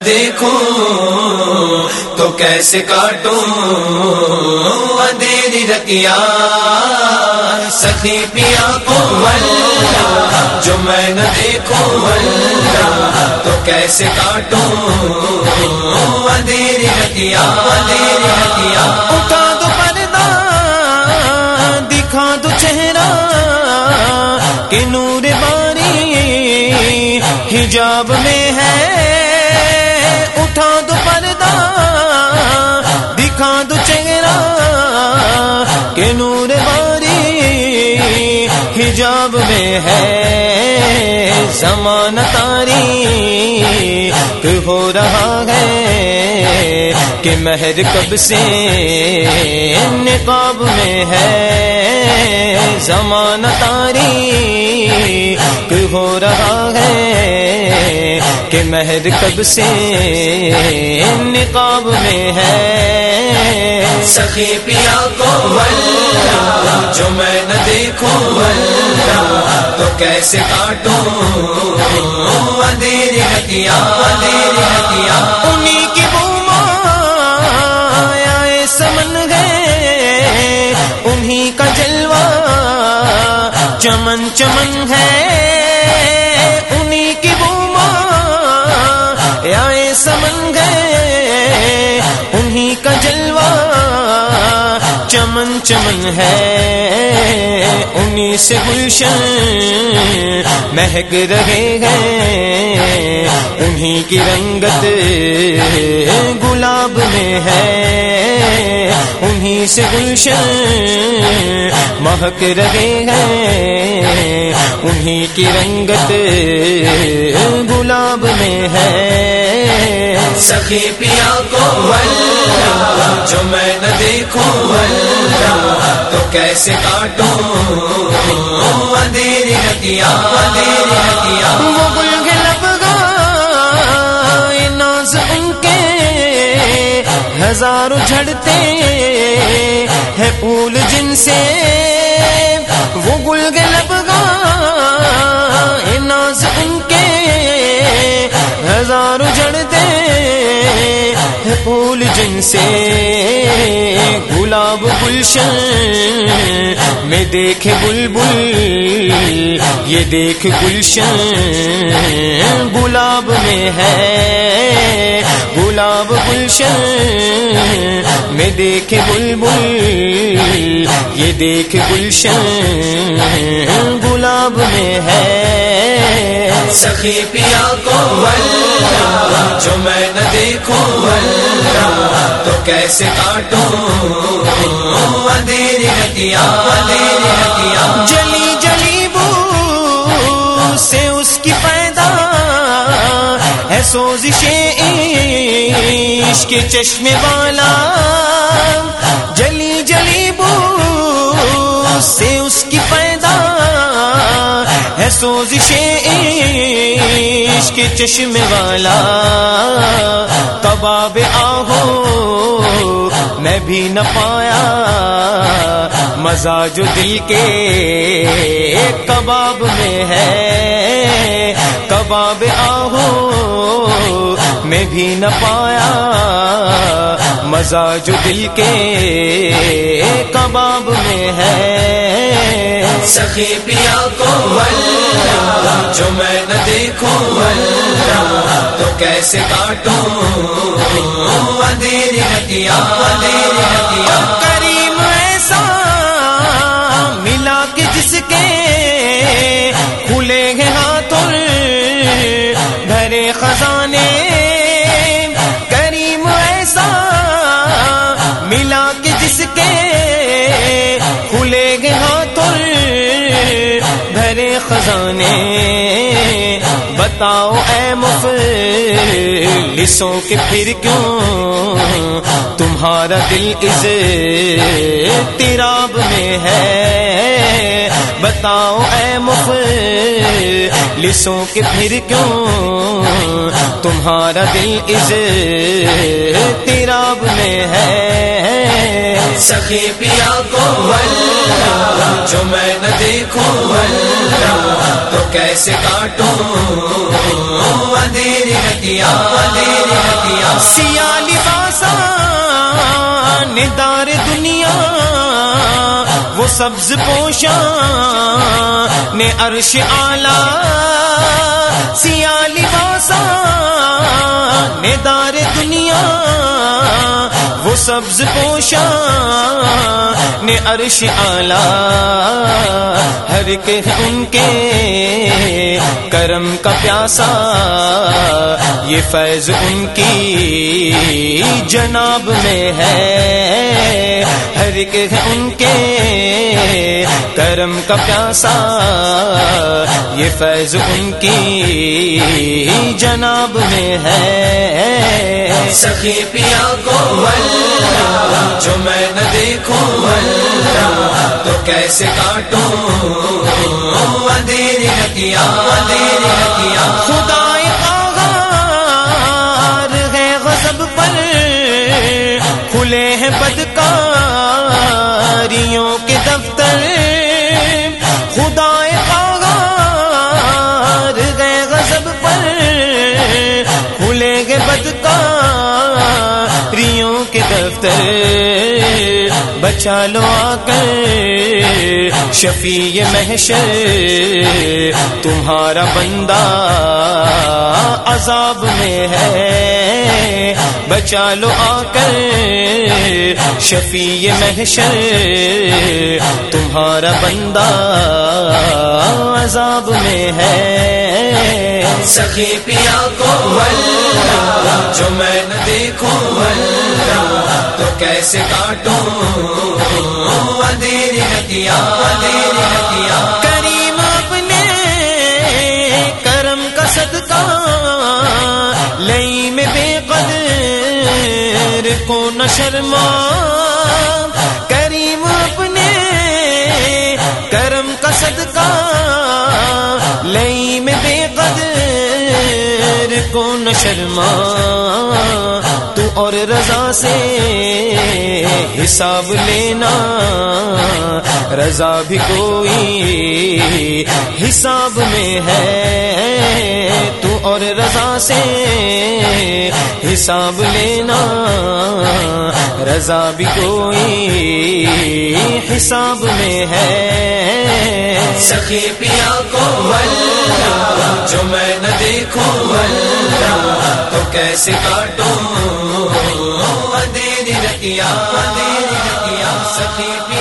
دیکھو تو کیسے کاٹوں اندھیری رتیا سخی پیا کو جو میں نہ دیکھوں تو کیسے کاٹوں اندھیری رتیا اندھیری رتیا اٹھا دو پردہ، دکھا دو چہرہ کہ نور باری حجاب میں ہے ہو رہا کہ مہر کب سے نقاب میں ہے؟ زمان تاری ہو رہا ہے کہ مہر کب سے نقاب میں ہے؟ سخی پیا کو جو میں نہ دیکھوں تو کیسے کاٹوں؟ اندھیری رتیا اندھیری رتیا سمن گئے انہیں کا جلوہ چمن چمن ہے۔ انہیں سے گلشن مہک رہے ہیں۔ انہیں کی رنگت گلاب میں ہے۔ انہیں سے گلشن مہک رہے ہیں۔ انہیں کی رنگت گلاب میں ہے۔ سخی پیا کو جو میں نہ دیکھوں تو کیسے کاٹوں؟ اندھیری رتیا اندھیری رتیا وہ گل گلب گائے ناز ان کے ہزاروں جھڑتے ہیں پھول جن سے۔ وہ گل گلب گائے ناز ان کے ہزاروں جھڑتے پھول جن سے گلاب گلشن میں دیکھے بلبل، یہ دیکھ گلشن گلاب میں ہے۔ گلاب گلشن میں دیکھے بلبل، یہ دیکھ گلشن گلاب میں ہے۔ سخی پیا کو جو میں نہ دیکھوں کیسے کاٹوں؟ اندھیری رتیا اندھیری رتیا جلی جلی بو سے اس کی پیدا ہے سوزش عشق کے چشمے والا۔ جلی جلی بو سے اس کی پیدا ہے سوزش عشق کے چشمے والا۔ کباب آہو کبھی بھی نہ پایا۔ مزہ جو دل کے کباب میں ہے۔ کباب آہو میں بھی نہ پایا۔ مزہ جو دل کے کباب میں ہے۔ سخی پیا کو اللہ، جو میں نہ دیکھوں اللہ، تو کیسے کاٹوں؟ اندھیری رتیا اندھیری رتیا کریم ایسا بتاؤ اے مفلسوں کے پھر کیوں تمہارا دل اس تیراب میں ہے بتاؤ اے مفلسوں کے پھر کیوں تمہارا دل از تیراب میں ہے؟ سخی پیا کو جو میں نہ دیکھوں تو کیسے کاٹوں؟ اندھیری رتیا اندھیری رتیا سیالی باسا ندار دنیا سبز پوشاں نے عرش آلہ سیالی نے دار دنیا سبز پوشا نے عرش آلہ ہر کے ان کے کرم کا پیاسا یہ فیض ان کی جناب میں ہے ہر ایک ان کے کرم کا پیاسا یہ فیض ان کی جناب میں ہے سخی پیا کو جو میں نہ دیکھوں تو کیسے کاٹوں؟ اندھیری رتیا اندھیری رتیا خدا قہار ہے غضب پر، کھلے ہیں بدکاریوں کے دفتر۔ خدا قہار ہے غضب پر، کھلے گے بدکاریوں کے دفتر بچا لو آ کر شفیع محشر، تمہارا بندہ عذاب میں ہے۔ بچا لو آ کر شفیع محشر، تمہارا بندہ عذاب میں ہے۔ سخی پیا کو جو میں نہ دیکھوں کیسے کاٹوں؟ اندھیری رتیا اندھیری رتیا کریم اپنے کرم کا صدقہ لئی میں بے قدر کو نہ شرما۔ کریم اپنے کرم کا صدقہ لئی میں بے قدر کو نہ شرما۔ اور رضا سے حساب لینا، رضا بھی کوئی حساب میں ہے۔ تو اور رضا سے حساب لینا، رضا بھی کوئی حساب میں ہے۔ سخی پیا کو جو میں نہ دیکھوں تو کیسے کاٹوں؟ اندھیری رتیا دے رتیا سخی